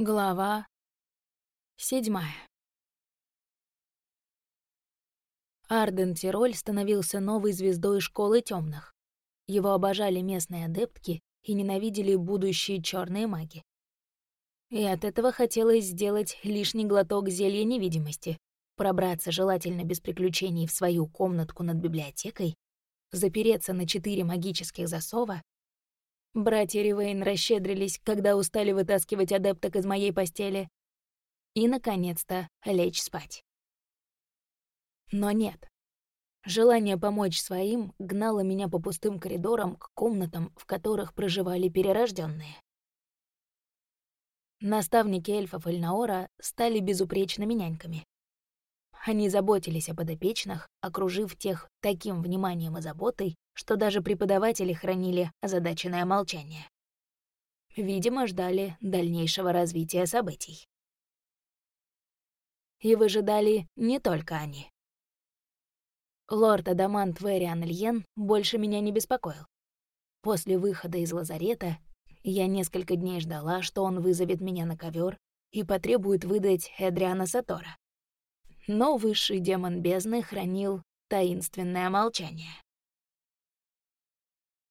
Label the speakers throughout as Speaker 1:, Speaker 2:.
Speaker 1: Глава седьмая. Арден Тироль становился новой звездой школы темных. Его обожали местные адептки и ненавидели будущие черные маги. И от этого хотелось сделать лишний глоток зелья невидимости, пробраться желательно без приключений в свою комнатку над библиотекой, запереться на четыре магических засова Братья Ривейн расщедрились, когда устали вытаскивать адепток из моей постели. И, наконец-то, лечь спать. Но нет. Желание помочь своим гнало меня по пустым коридорам к комнатам, в которых проживали перерожденные. Наставники эльфов Эльнаора стали безупречными няньками. Они заботились о подопечных, окружив тех таким вниманием и заботой, что даже преподаватели хранили озадаченное молчание. Видимо, ждали дальнейшего развития событий. И выжидали не только они. Лорд Адамант Вэриан Льен больше меня не беспокоил. После выхода из лазарета я несколько дней ждала, что он вызовет меня на ковер и потребует выдать Эдриана Сатора но высший демон бездны хранил таинственное молчание.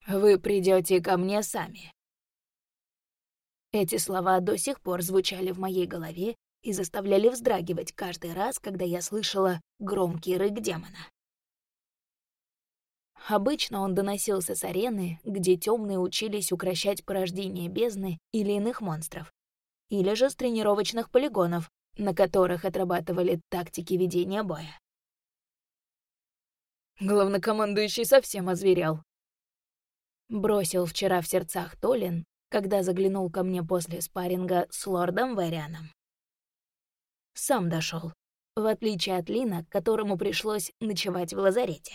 Speaker 1: «Вы придете ко мне сами». Эти слова до сих пор звучали в моей голове и заставляли вздрагивать каждый раз, когда я слышала громкий рык демона. Обычно он доносился с арены, где темные учились укращать порождение бездны или иных монстров, или же с тренировочных полигонов, на которых отрабатывали тактики ведения боя. Главнокомандующий совсем озверел. Бросил вчера в сердцах Толин, когда заглянул ко мне после спарринга с лордом Варианом. Сам дошел, в отличие от Лина, которому пришлось ночевать в лазарете.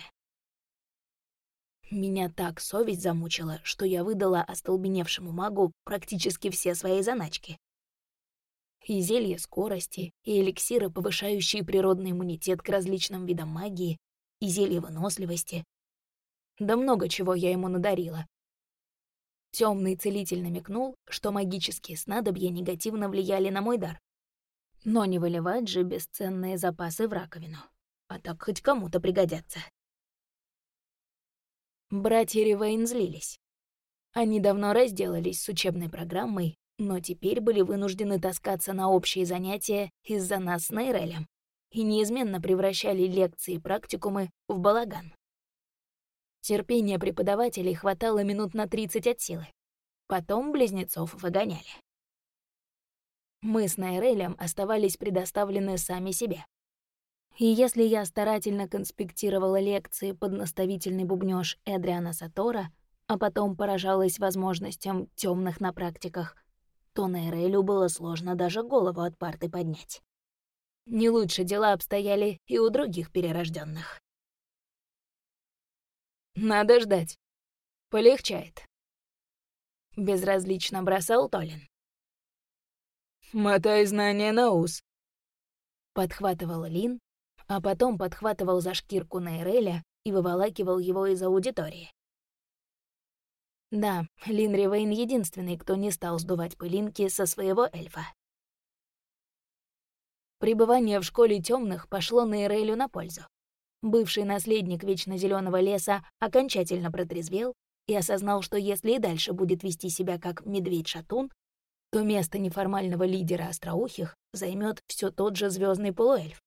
Speaker 1: Меня так совесть замучила, что я выдала остолбеневшему магу практически все свои заначки, и зелья скорости, и эликсиры, повышающие природный иммунитет к различным видам магии, и зелья выносливости. Да много чего я ему надарила. Темный целитель намекнул, что магические снадобья негативно влияли на мой дар. Но не выливать же бесценные запасы в раковину. А так хоть кому-то пригодятся. Братья Ривейн злились. Они давно разделались с учебной программой но теперь были вынуждены таскаться на общие занятия из-за нас с Нейрелем и неизменно превращали лекции и практикумы в балаган. Терпения преподавателей хватало минут на 30 от силы. Потом близнецов выгоняли. Мы с Найрелем оставались предоставлены сами себе. И если я старательно конспектировала лекции под наставительный бубнёж Эдриана Сатора, а потом поражалась возможностям темных на практиках, то Нейрелю было сложно даже голову от парты поднять. Не лучше дела обстояли и у других перерожденных. «Надо ждать. Полегчает», — безразлично бросал Толин. «Мотай знания на ус», — подхватывал Лин, а потом подхватывал за шкирку Нейреля и выволакивал его из аудитории. Да, Лин Ривейн единственный, кто не стал сдувать пылинки со своего эльфа. Пребывание в школе темных пошло на Ирелю на пользу. Бывший наследник Вечно Зеленого леса окончательно протрезвел и осознал, что если и дальше будет вести себя как медведь-шатун, то место неформального лидера остроухих займет все тот же звездный полуэльф,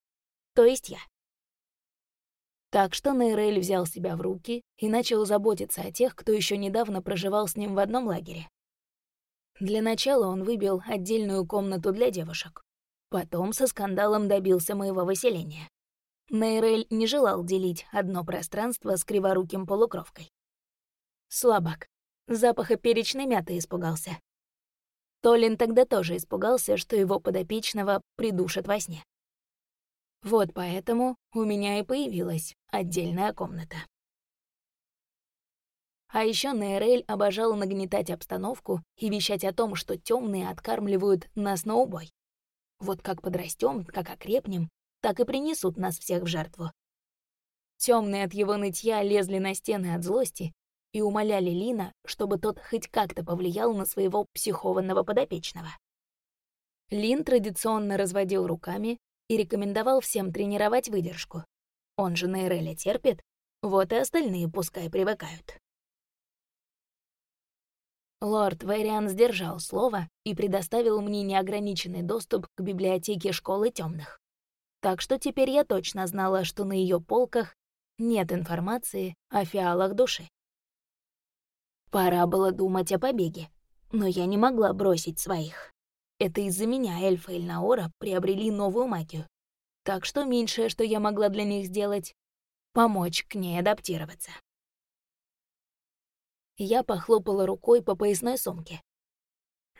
Speaker 1: то есть я. Так что Нейрель взял себя в руки и начал заботиться о тех, кто еще недавно проживал с ним в одном лагере. Для начала он выбил отдельную комнату для девушек. Потом со скандалом добился моего выселения. Нейрель не желал делить одно пространство с криворуким полукровкой. Слабак. Запаха перечной мяты испугался. Толин тогда тоже испугался, что его подопечного придушат во сне. Вот поэтому у меня и появилась отдельная комната. А еще Нейрель обожал нагнетать обстановку и вещать о том, что темные откармливают нас на убой. Вот как подрастем, как окрепнем, так и принесут нас всех в жертву. Темные от его нытья лезли на стены от злости и умоляли Лина, чтобы тот хоть как-то повлиял на своего психованного подопечного. Лин традиционно разводил руками и рекомендовал всем тренировать выдержку. Он же на Эреле терпит, вот и остальные пускай привыкают. Лорд Вэриан сдержал слово и предоставил мне неограниченный доступ к библиотеке Школы Темных. Так что теперь я точно знала, что на ее полках нет информации о фиалах души. Пора было думать о побеге, но я не могла бросить своих. Это из-за меня эльфы Эльнаора приобрели новую магию. Так что меньшее, что я могла для них сделать, помочь к ней адаптироваться. Я похлопала рукой по поясной сумке.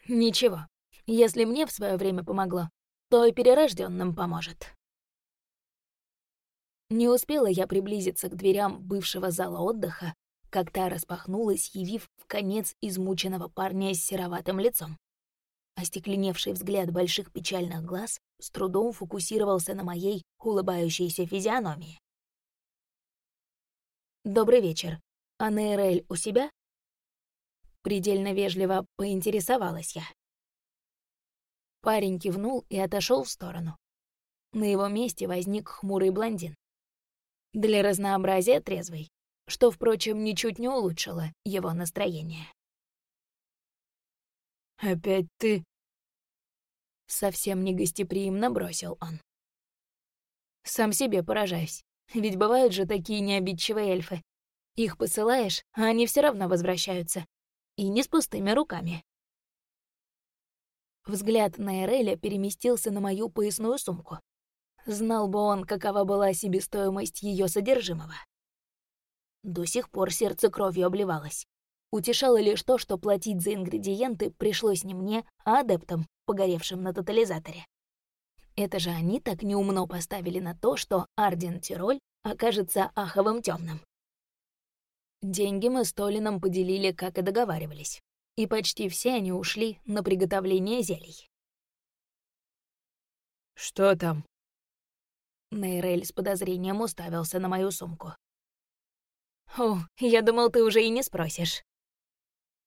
Speaker 1: Ничего, если мне в свое время помогло, то и перерожденным поможет. Не успела я приблизиться к дверям бывшего зала отдыха, как та распахнулась, явив в конец измученного парня с сероватым лицом. Остекленевший взгляд больших печальных глаз с трудом фокусировался на моей улыбающейся физиономии. «Добрый вечер. Анна Эрель у себя?» Предельно вежливо поинтересовалась я. Парень кивнул и отошел в сторону. На его месте возник хмурый блондин. Для разнообразия трезвый, что, впрочем, ничуть не улучшило его настроение.
Speaker 2: «Опять ты?»
Speaker 1: Совсем негостеприимно бросил он. Сам себе поражаюсь, ведь бывают же такие необидчивые эльфы. Их посылаешь, а они все равно возвращаются. И не с пустыми руками. Взгляд на Эреля переместился на мою поясную сумку. Знал бы он, какова была себестоимость ее содержимого. До сих пор сердце кровью обливалось. Утешало лишь то, что платить за ингредиенты пришлось не мне, а адептам, погоревшим на тотализаторе. Это же они так неумно поставили на то, что Арден Тироль окажется аховым темным. Деньги мы с Толином поделили, как и договаривались, и почти все они ушли на приготовление зелий.
Speaker 2: «Что там?»
Speaker 1: Нейрель с подозрением уставился на мою сумку. «О, я думал, ты уже и не спросишь».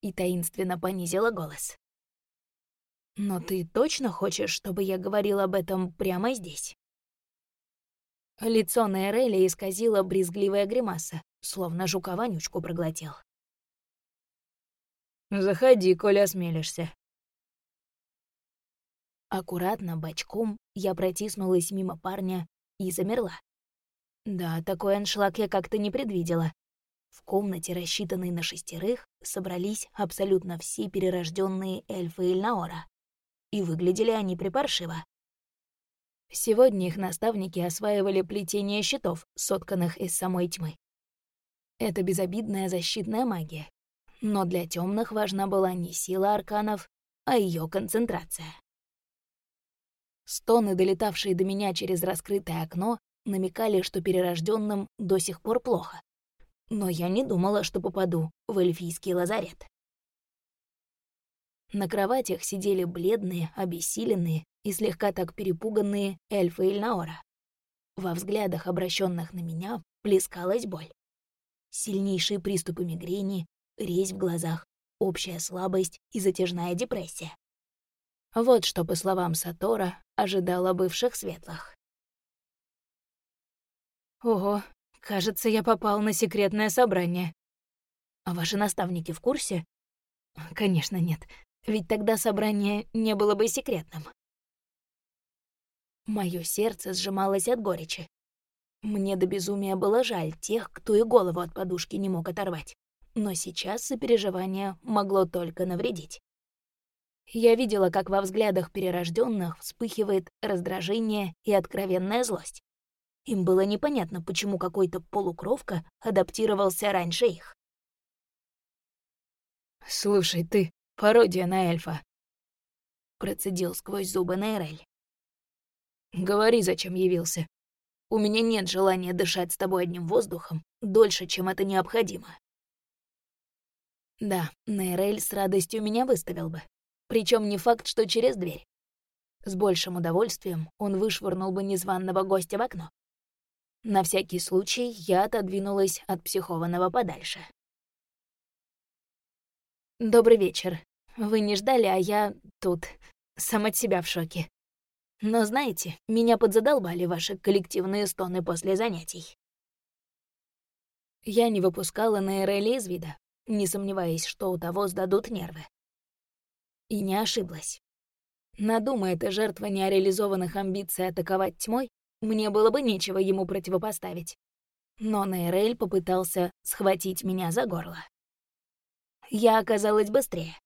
Speaker 1: И таинственно понизила голос. «Но ты точно хочешь, чтобы я говорил об этом прямо здесь?» Лицо Нейреля исказило брезгливая гримаса, словно жука-вонючку проглотил.
Speaker 2: «Заходи, коли осмелишься»,
Speaker 1: Аккуратно, бочком, я протиснулась мимо парня и замерла. Да, такой аншлаг я как-то не предвидела. В комнате, рассчитанной на шестерых, собрались абсолютно все перерожденные эльфы Ильнаора. И выглядели они припаршиво. Сегодня их наставники осваивали плетение щитов, сотканных из самой тьмы. Это безобидная защитная магия. Но для темных важна была не сила арканов, а ее концентрация. Стоны, долетавшие до меня через раскрытое окно, намекали, что перерожденным до сих пор плохо. Но я не думала, что попаду в эльфийский лазарет. На кроватях сидели бледные, обессиленные и слегка так перепуганные эльфы Ильнаора. Во взглядах, обращенных на меня, плескалась боль. Сильнейшие приступы мигрени, резь в глазах, общая слабость и затяжная депрессия. Вот что, по словам Сатора, ожидало бывших светлых. Ого, кажется, я попал на секретное собрание. А ваши наставники в курсе? Конечно, нет. Ведь тогда собрание не было бы секретным. Моё сердце сжималось от горечи. Мне до безумия было жаль тех, кто и голову от подушки не мог оторвать. Но сейчас сопереживание могло только навредить. Я видела, как во взглядах перерожденных вспыхивает раздражение и откровенная злость. Им было непонятно, почему какой-то полукровка адаптировался раньше их.
Speaker 2: «Слушай, ты пародия на эльфа», —
Speaker 1: процедил сквозь зубы Нейрель.
Speaker 2: «Говори, зачем явился.
Speaker 1: У меня нет желания дышать с тобой одним воздухом дольше, чем это необходимо». Да, Нейрель с радостью меня выставил бы. Причем не факт, что через дверь. С большим удовольствием он вышвырнул бы незваного гостя в окно. На всякий случай я отодвинулась от психованного подальше. «Добрый вечер. Вы не ждали, а я тут сам от себя в шоке. Но знаете, меня подзадолбали ваши коллективные стоны после занятий. Я не выпускала Нейрели из вида, не сомневаясь, что у того сдадут нервы. И не ошиблась. Надумая эта жертва нереализованных амбиций атаковать тьмой, мне было бы нечего ему противопоставить. Но Нейрель попытался схватить меня за горло. Я оказалась быстрее.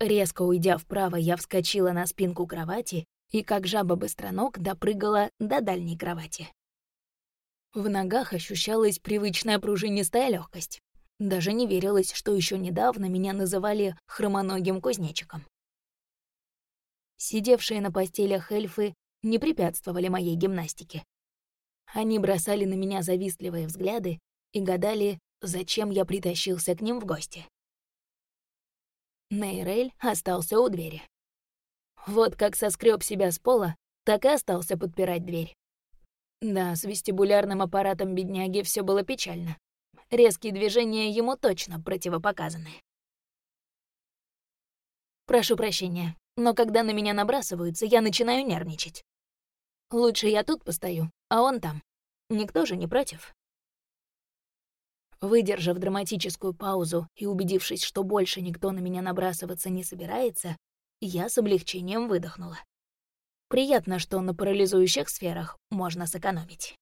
Speaker 1: Резко уйдя вправо, я вскочила на спинку кровати и, как жаба-быстроног, допрыгала до дальней кровати. В ногах ощущалась привычная пружинистая легкость. Даже не верилось, что еще недавно меня называли хромоногим кузнечиком. Сидевшие на постелях эльфы не препятствовали моей гимнастике. Они бросали на меня завистливые взгляды и гадали, зачем я притащился к ним в гости. Нейрель остался у двери. Вот как соскреб себя с пола, так и остался подпирать дверь. Да, с вестибулярным аппаратом бедняги все было печально. Резкие движения ему точно противопоказаны. Прошу прощения, но когда на меня набрасываются, я начинаю нервничать. Лучше я тут постою, а он там. Никто же не против. Выдержав драматическую паузу и убедившись, что больше никто на меня набрасываться не собирается, я с облегчением выдохнула. Приятно, что на парализующих сферах можно сэкономить.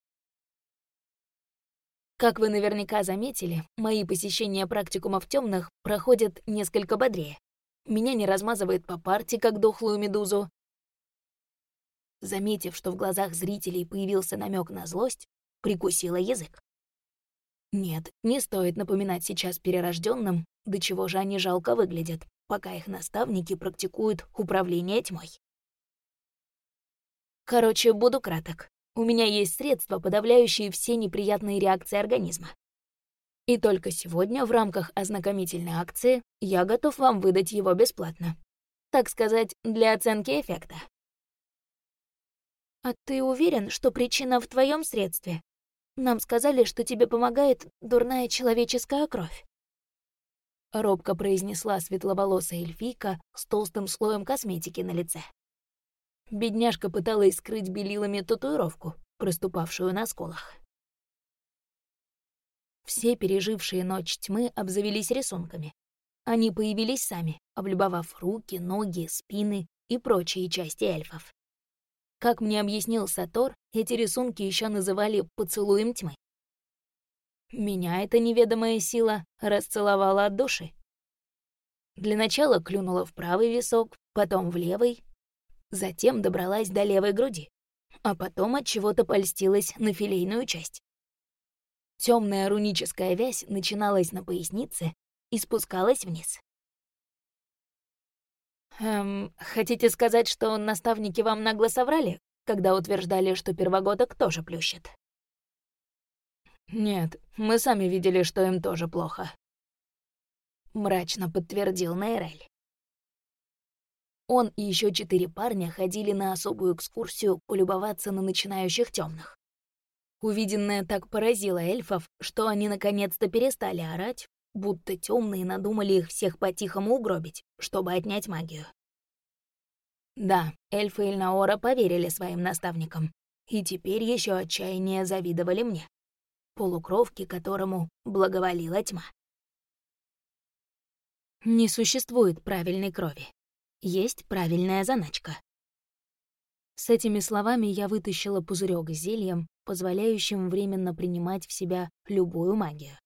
Speaker 1: Как вы наверняка заметили, мои посещения практикумов темных проходят несколько бодрее. Меня не размазывает по парте, как дохлую медузу. Заметив, что в глазах зрителей появился намек на злость, прикусила язык. Нет, не стоит напоминать сейчас перерожденным, до чего же они жалко выглядят, пока их наставники практикуют управление тьмой. Короче, буду краток. У меня есть средства, подавляющие все неприятные реакции организма. И только сегодня, в рамках ознакомительной акции, я готов вам выдать его бесплатно. Так сказать, для оценки эффекта. «А ты уверен, что причина в твоем средстве?» Нам сказали, что тебе помогает дурная человеческая кровь. Робко произнесла светловолосая эльфийка с толстым слоем косметики на лице. Бедняжка пыталась скрыть белилами татуировку, проступавшую на сколах. Все пережившие ночь тьмы обзавелись рисунками. Они появились сами, облюбовав руки, ноги, спины и прочие части эльфов. Как мне объяснил Сатор, эти рисунки еще называли «поцелуем тьмы». Меня эта неведомая сила расцеловала от души. Для начала клюнула в правый висок, потом в левый, затем добралась до левой груди, а потом от чего-то польстилась на филейную часть. Темная руническая вязь начиналась на пояснице и спускалась вниз. Эм, хотите сказать, что наставники вам нагло соврали, когда утверждали, что первогодок тоже плющит? Нет, мы сами видели, что им тоже плохо. Мрачно подтвердил Нейрель. Он и еще четыре парня ходили на особую экскурсию полюбоваться на начинающих темных. Увиденное так поразило эльфов, что они наконец-то перестали орать, будто темные надумали их всех по-тихому угробить, чтобы отнять магию. Да, эльфы Эльнаора поверили своим наставникам, и теперь еще отчаяние завидовали мне, полукровке которому благоволила тьма. Не существует правильной крови. Есть правильная заначка. С этими словами я вытащила пузырек с зельем, позволяющим временно принимать в себя любую магию.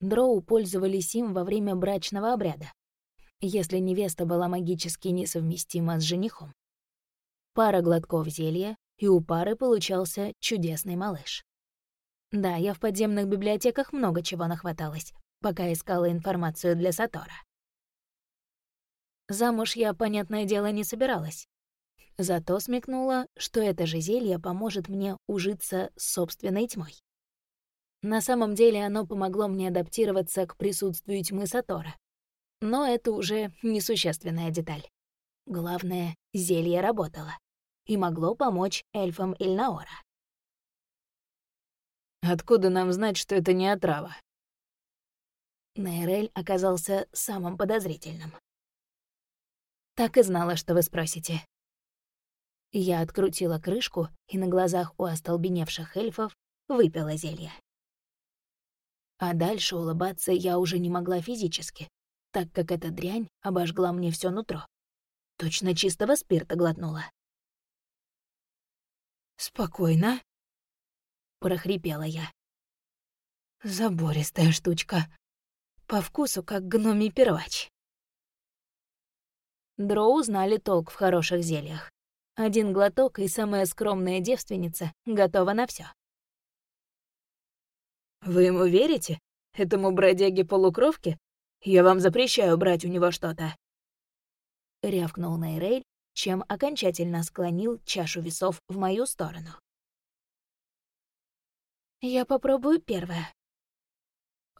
Speaker 1: Дроу пользовались им во время брачного обряда, если невеста была магически несовместима с женихом. Пара глотков зелья, и у пары получался чудесный малыш. Да, я в подземных библиотеках много чего нахваталась, пока искала информацию для Сатора. Замуж я, понятное дело, не собиралась. Зато смекнула, что это же зелье поможет мне ужиться с собственной тьмой. На самом деле оно помогло мне адаптироваться к присутствию тьмы Сатора. Но это уже несущественная деталь. Главное, зелье работало и могло помочь эльфам Ильнаора.
Speaker 2: «Откуда нам знать, что это не отрава?»
Speaker 1: Нейрель оказался самым подозрительным. Так и знала, что вы спросите. Я открутила крышку и на глазах у остолбеневших эльфов выпила зелье. А дальше улыбаться я уже не могла физически, так как эта дрянь обожгла мне все нутро. Точно чистого спирта глотнула.
Speaker 2: «Спокойно», — прохрипела я. «Забористая штучка. По вкусу, как гномий первач».
Speaker 1: Дроу знали толк в хороших зельях. Один глоток, и самая скромная девственница готова на все.
Speaker 2: «Вы ему верите? Этому бродяге-полукровке? Я вам запрещаю брать у него что-то».
Speaker 1: Рявкнул Нейрель, чем окончательно склонил чашу весов в мою сторону. «Я попробую первое».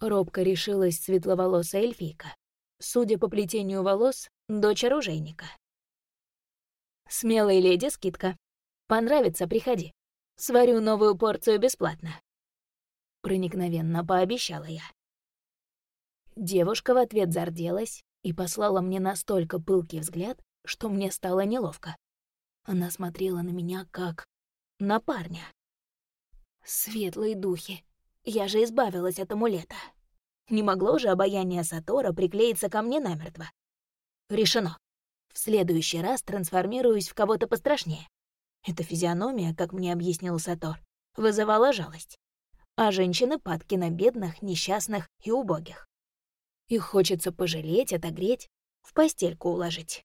Speaker 1: Робко решилась светловолосая эльфийка. Судя по плетению волос, дочь оружейника. «Смелой леди скидка. Понравится, приходи. Сварю новую порцию бесплатно». Проникновенно пообещала я. Девушка в ответ зарделась и послала мне настолько пылкий взгляд, что мне стало неловко. Она смотрела на меня как на парня. Светлые духи. Я же избавилась от амулета. Не могло же обаяние Сатора приклеиться ко мне намертво. Решено. В следующий раз трансформируюсь в кого-то пострашнее. Эта физиономия, как мне объяснил Сатор, вызывала жалость. А женщины падки на бедных, несчастных и убогих. Их хочется пожалеть, отогреть, в постельку уложить.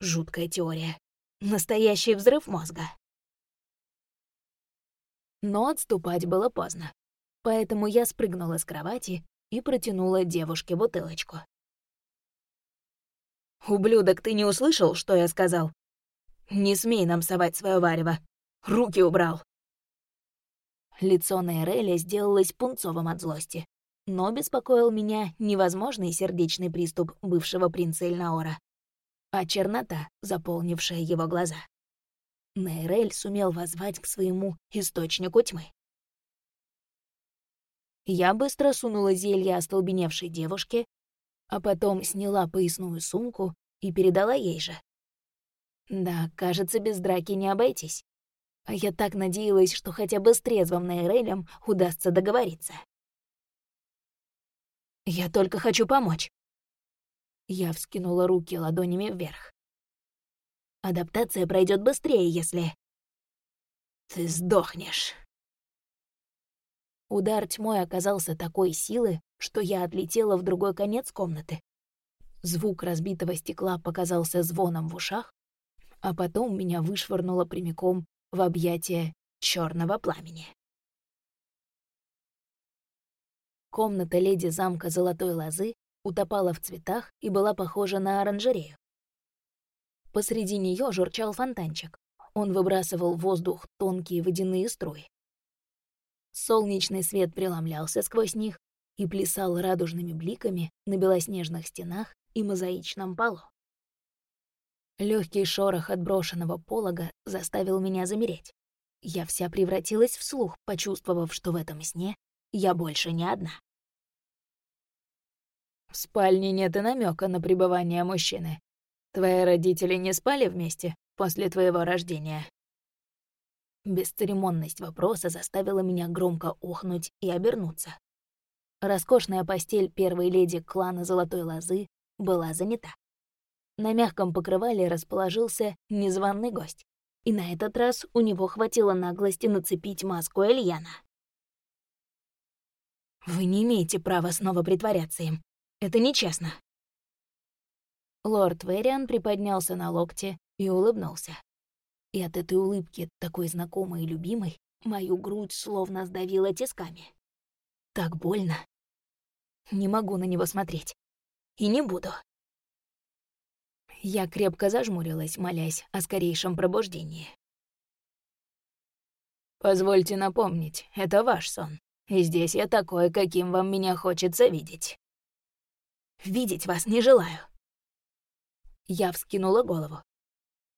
Speaker 1: Жуткая теория. Настоящий взрыв мозга. Но отступать было поздно. Поэтому я спрыгнула с кровати и протянула девушке бутылочку. «Ублюдок, ты не услышал, что я сказал? Не смей нам совать свое варево. Руки убрал!» Лицо Нейреля сделалось пунцовым от злости. Но беспокоил меня невозможный сердечный приступ бывшего принца Эльнаора а чернота, заполнившая его глаза. Нейрель сумел возвать к своему источнику тьмы. Я быстро сунула зелье остолбеневшей девушке, а потом сняла поясную сумку и передала ей же. Да, кажется, без драки не обойтись. А я так надеялась, что хотя бы с трезвым Нейрелем удастся договориться. «Я только хочу помочь», я вскинула руки ладонями вверх. Адаптация пройдет быстрее, если... Ты сдохнешь. Удар тьмой оказался такой силы, что я отлетела в другой конец комнаты. Звук разбитого стекла показался звоном в ушах, а потом меня вышвырнуло прямиком в объятия черного пламени. Комната леди замка Золотой Лозы утопала в цветах и была похожа на оранжерею. Посреди нее журчал фонтанчик. Он выбрасывал в воздух тонкие водяные струи. Солнечный свет преломлялся сквозь них и плясал радужными бликами на белоснежных стенах и мозаичном полу. Легкий шорох отброшенного полога заставил меня замереть. Я вся превратилась в слух, почувствовав, что в этом сне я больше не одна. В спальне нет и намека на пребывание мужчины. Твои родители не спали вместе после твоего рождения?» Бесцеремонность вопроса заставила меня громко охнуть и обернуться. Роскошная постель первой леди клана Золотой Лозы была занята. На мягком покрывале расположился незваный гость, и на этот раз у него хватило наглости нацепить маску Эльяна. «Вы не имеете права снова притворяться им. Это нечестно». Лорд Вериан приподнялся на локте и улыбнулся. И от этой улыбки, такой знакомой и любимой, мою грудь словно сдавило тисками. Так больно. Не могу на него смотреть. И не буду. Я крепко зажмурилась, молясь о скорейшем пробуждении. «Позвольте напомнить, это ваш сон, и здесь я такой, каким вам меня хочется видеть». Видеть вас не желаю». Я вскинула голову.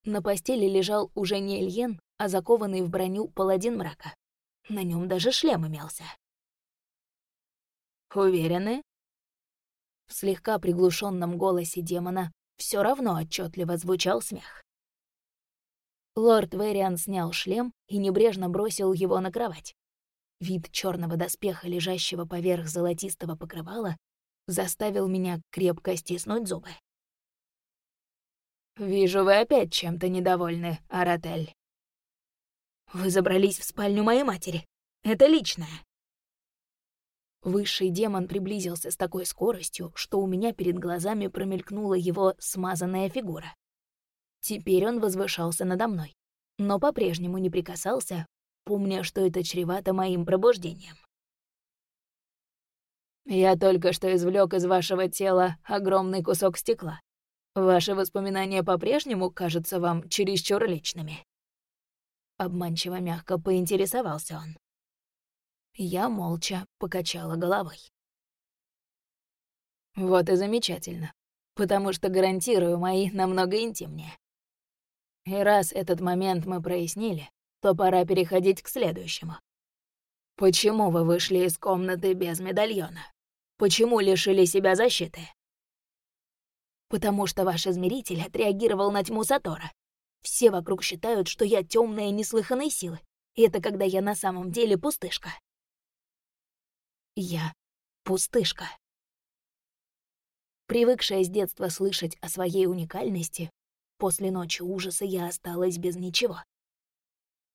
Speaker 1: На постели лежал уже не Эльен, а закованный в броню паладин мрака. На нем даже шлем имелся. «Уверены?» В слегка приглушенном голосе демона все равно отчетливо звучал смех. Лорд Вэриан снял шлем и небрежно бросил его на кровать. Вид черного доспеха, лежащего поверх золотистого покрывала, заставил меня крепко стиснуть зубы.
Speaker 2: «Вижу, вы опять чем-то недовольны, Аратель».
Speaker 1: «Вы забрались в спальню моей матери. Это личное». Высший демон приблизился с такой скоростью, что у меня перед глазами промелькнула его смазанная фигура. Теперь он возвышался надо мной, но по-прежнему не прикасался, помня, что это чревато моим пробуждением.
Speaker 2: «Я только что извлек из вашего тела огромный кусок стекла. Ваши воспоминания по-прежнему кажутся вам чересчур личными?»
Speaker 1: Обманчиво мягко поинтересовался он. Я молча покачала головой.
Speaker 2: «Вот и замечательно, потому что, гарантирую, мои намного интимнее. И раз этот момент мы прояснили, то пора переходить к следующему. Почему вы вышли из комнаты без медальона? Почему лишили себя защиты?
Speaker 1: Потому что ваш измеритель отреагировал на тьму Сатора. Все вокруг считают, что я темная неслыханной силы. И это когда я на самом деле пустышка. Я пустышка. Привыкшая с детства слышать о своей уникальности, После ночи ужаса я осталась без ничего.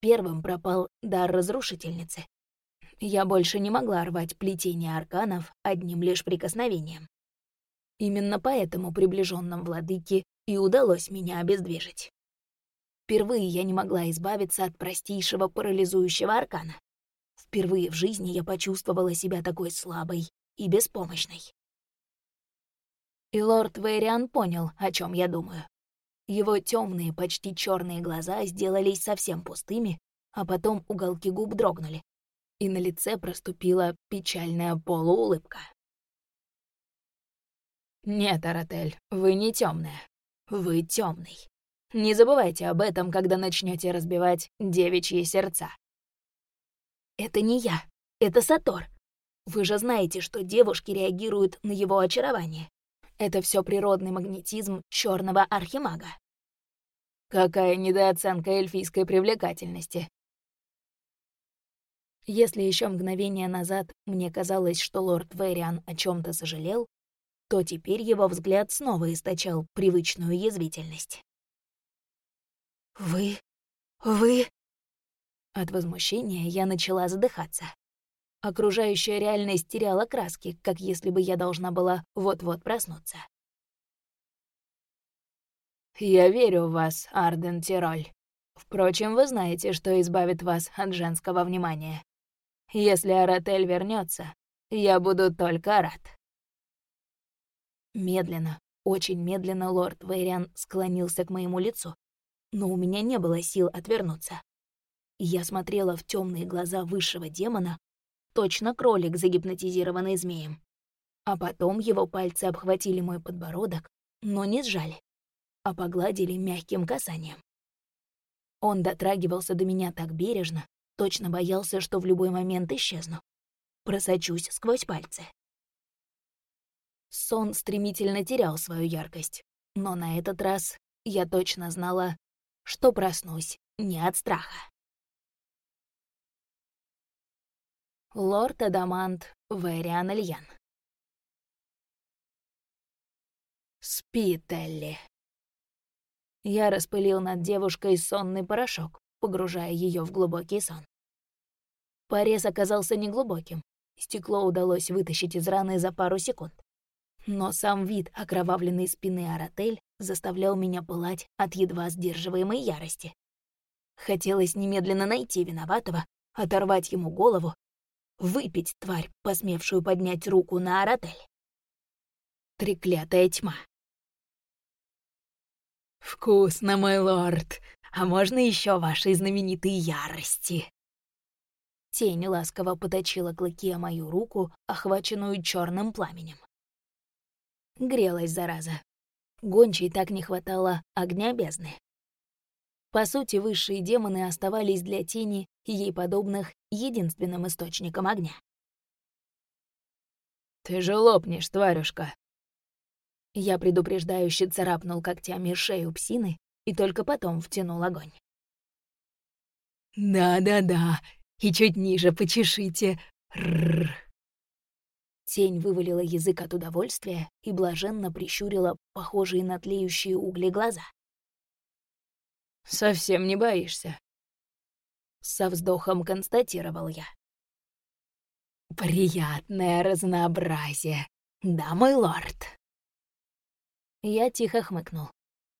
Speaker 1: Первым пропал дар разрушительницы. Я больше не могла рвать плетение арканов одним лишь прикосновением. Именно поэтому приближенным владыке и удалось меня обездвижить. Впервые я не могла избавиться от простейшего парализующего аркана. Впервые в жизни я почувствовала себя такой слабой и беспомощной. И лорд Вэриан понял, о чем я думаю. Его темные, почти черные глаза сделались совсем пустыми, а потом уголки губ дрогнули, и на лице проступила печальная полуулыбка.
Speaker 2: «Нет, Аратель, вы не темная. Вы темный. Не забывайте об этом, когда начнете разбивать девичьи сердца».
Speaker 1: «Это не я, это Сатор. Вы же знаете, что девушки реагируют на его очарование. Это все природный магнетизм черного архимага.
Speaker 2: Какая недооценка эльфийской привлекательности.
Speaker 1: Если еще мгновение назад мне казалось, что лорд Вэриан о чем то сожалел, то теперь его взгляд снова источал привычную язвительность. «Вы... вы...» От возмущения я начала задыхаться. Окружающая реальность теряла краски, как если бы я должна была вот-вот проснуться.
Speaker 2: «Я верю в вас, Арден Тироль. Впрочем, вы знаете, что избавит вас от женского внимания. Если Аратель вернется, я буду только рад».
Speaker 1: Медленно, очень медленно лорд Вейриан склонился к моему лицу, но у меня не было сил отвернуться. Я смотрела в темные глаза высшего демона, точно кролик, загипнотизированный змеем. А потом его пальцы обхватили мой подбородок, но не сжали, а погладили мягким касанием. Он дотрагивался до меня так бережно, точно боялся, что в любой момент исчезну. Просочусь сквозь пальцы. Сон стремительно терял свою яркость, но на этот раз я точно знала, что проснусь не от страха. Лорд Адамант Вэриан Ильян.
Speaker 2: «Спи, Телли».
Speaker 1: Я распылил над девушкой сонный порошок, погружая ее в глубокий сон. Порез оказался неглубоким. Стекло удалось вытащить из раны за пару секунд. Но сам вид окровавленной спины Аратель заставлял меня пылать от едва сдерживаемой ярости. Хотелось немедленно найти виноватого, оторвать ему голову Выпить тварь, посмевшую поднять руку на Аратель. Треклятая тьма.
Speaker 2: «Вкусно, мой лорд. А можно еще вашей знаменитой ярости?»
Speaker 1: Тень ласково поточила клыки о мою руку, охваченную черным пламенем. Грелась, зараза. Гончей так не хватало огня бездны. По сути, высшие демоны оставались для тени и ей подобных единственным источником огня.
Speaker 2: «Ты же лопнешь, тварюшка!»
Speaker 1: Я предупреждающе царапнул когтями шею псины и только потом втянул огонь.
Speaker 2: «Да-да-да, и чуть ниже почешите. Рррр».
Speaker 1: Тень вывалила язык от удовольствия и блаженно прищурила похожие на тлеющие угли глаза.
Speaker 2: «Совсем не боишься?»
Speaker 1: Со вздохом констатировал я.
Speaker 2: «Приятное разнообразие, да, мой лорд?»
Speaker 1: Я тихо хмыкнул.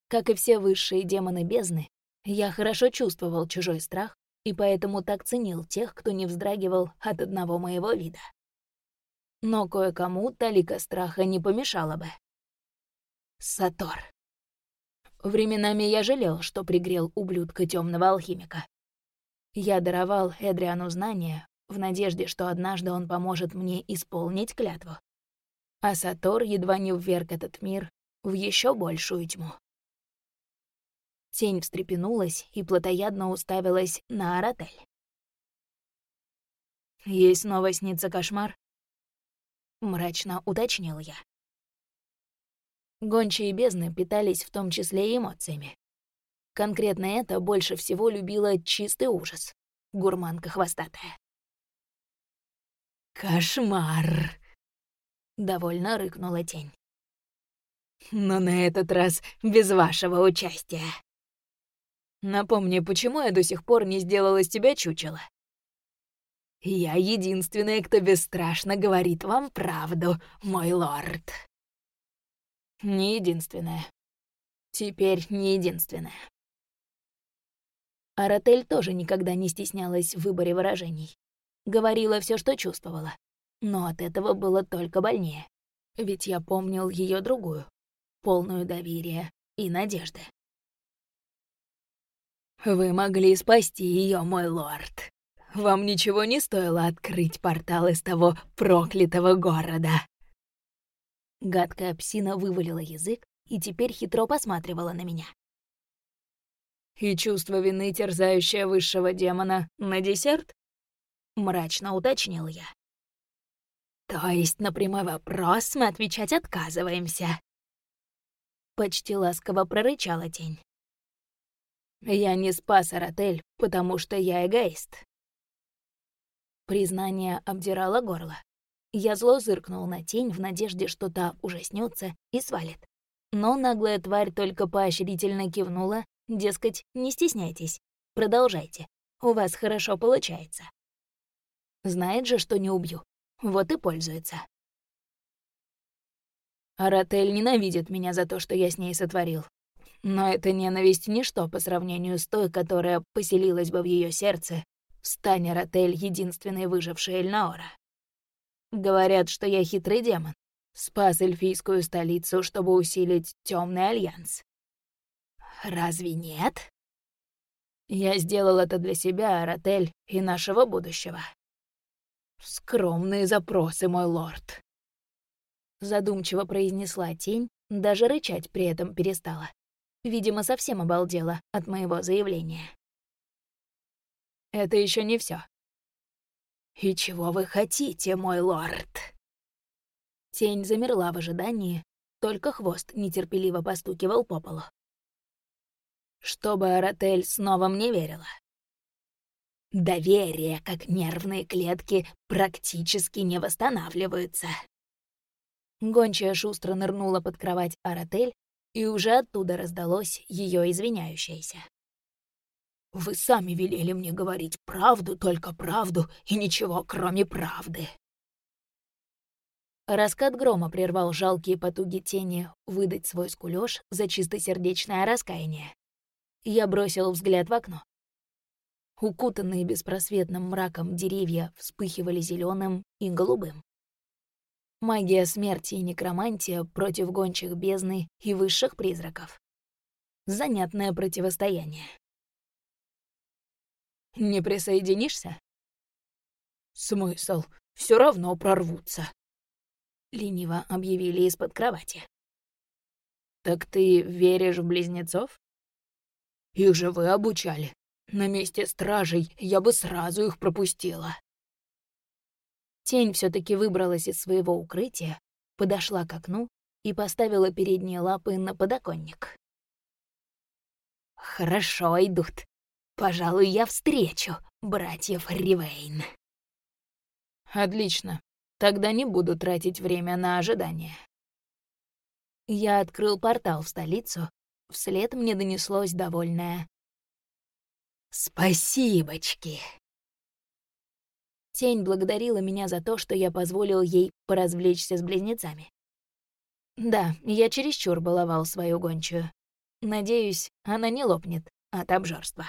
Speaker 1: Как и все высшие демоны бездны, я хорошо чувствовал чужой страх и поэтому так ценил тех, кто не вздрагивал от одного моего вида. Но кое-кому талика страха не помешала бы. Сатор. Временами я жалел, что пригрел ублюдка темного алхимика. Я даровал Эдриану знания в надежде, что однажды он поможет мне исполнить клятву. А Сатор едва не вверг этот мир в еще большую тьму. Тень встрепенулась и плотоядно уставилась на Аратель.
Speaker 2: «Ей снова снится кошмар?»
Speaker 1: Мрачно уточнил я. Гончие бездны питались в том числе и эмоциями. Конкретно это больше всего любила чистый ужас. Гурманка хвостатая.
Speaker 2: «Кошмар!» — довольно рыкнула тень. «Но на этот раз без вашего участия».
Speaker 1: Напомни, почему я до сих пор не сделала из тебя чучело?
Speaker 2: Я единственная, кто бесстрашно говорит вам правду, мой лорд.
Speaker 1: Не единственная. Теперь не единственная. Аратель тоже никогда не стеснялась в выборе выражений. Говорила все, что чувствовала. Но от этого было только больнее. Ведь я помнил ее другую, полную доверия и надежды.
Speaker 2: Вы могли спасти ее, мой лорд. Вам ничего не стоило открыть портал из того проклятого города.
Speaker 1: Гадкая псина вывалила язык и теперь хитро посматривала на меня.
Speaker 2: «И чувство вины, терзающее высшего демона, на десерт?»
Speaker 1: — мрачно уточнил я.
Speaker 2: «То есть на прямой вопрос мы отвечать отказываемся?»
Speaker 1: Почти ласково прорычала тень.
Speaker 2: Я не спас Аратель, потому что я эгоист.
Speaker 1: Признание обдирало горло. Я зло зыркнул на тень в надежде, что та ужаснется и свалит. Но наглая тварь только поощрительно кивнула, дескать, не стесняйтесь, продолжайте, у вас хорошо получается. Знает же, что не убью, вот и пользуется.
Speaker 2: Аратель ненавидит меня за то, что я с ней сотворил. Но эта ненависть — ничто по сравнению с той, которая поселилась бы в ее сердце, стань Ротель единственной выжившей Эльнаора. Говорят, что я хитрый демон, спас эльфийскую столицу, чтобы усилить темный альянс. Разве нет? Я сделал это для себя, Ротель, и нашего будущего. Скромные запросы, мой лорд.
Speaker 1: Задумчиво произнесла тень, даже рычать при этом перестала. Видимо, совсем обалдела от моего заявления.
Speaker 2: Это еще не все. «И чего вы хотите, мой лорд?»
Speaker 1: Тень замерла в ожидании, только хвост нетерпеливо постукивал по полу.
Speaker 2: «Чтобы Аратель снова мне верила».
Speaker 1: «Доверие, как нервные клетки, практически не восстанавливаются». Гончая шустро нырнула под кровать Аратель и уже оттуда раздалось ее извиняющееся.
Speaker 2: «Вы сами велели мне говорить правду, только правду и ничего, кроме правды».
Speaker 1: Раскат грома прервал жалкие потуги тени выдать свой скулёж за чистосердечное раскаяние. Я бросил взгляд в окно. Укутанные беспросветным мраком деревья вспыхивали зеленым и голубым. Магия смерти и некромантия против гончих бездны и высших призраков. Занятное противостояние.
Speaker 2: «Не присоединишься?» «Смысл? Все равно прорвутся», — лениво объявили из-под кровати. «Так ты веришь в близнецов?» «Их же вы обучали. На месте стражей я бы сразу их пропустила».
Speaker 1: Тень все таки выбралась из своего укрытия, подошла к окну и поставила передние лапы на подоконник. «Хорошо идут. Пожалуй, я встречу братьев Ривейн».
Speaker 2: «Отлично. Тогда не буду тратить время на ожидание».
Speaker 1: Я открыл портал в столицу, вслед мне донеслось довольное «Спасибочки!» Тень благодарила меня за то, что я позволил ей поразвлечься с близнецами. Да, я чересчур баловал свою гончую. Надеюсь, она не лопнет от обжорства.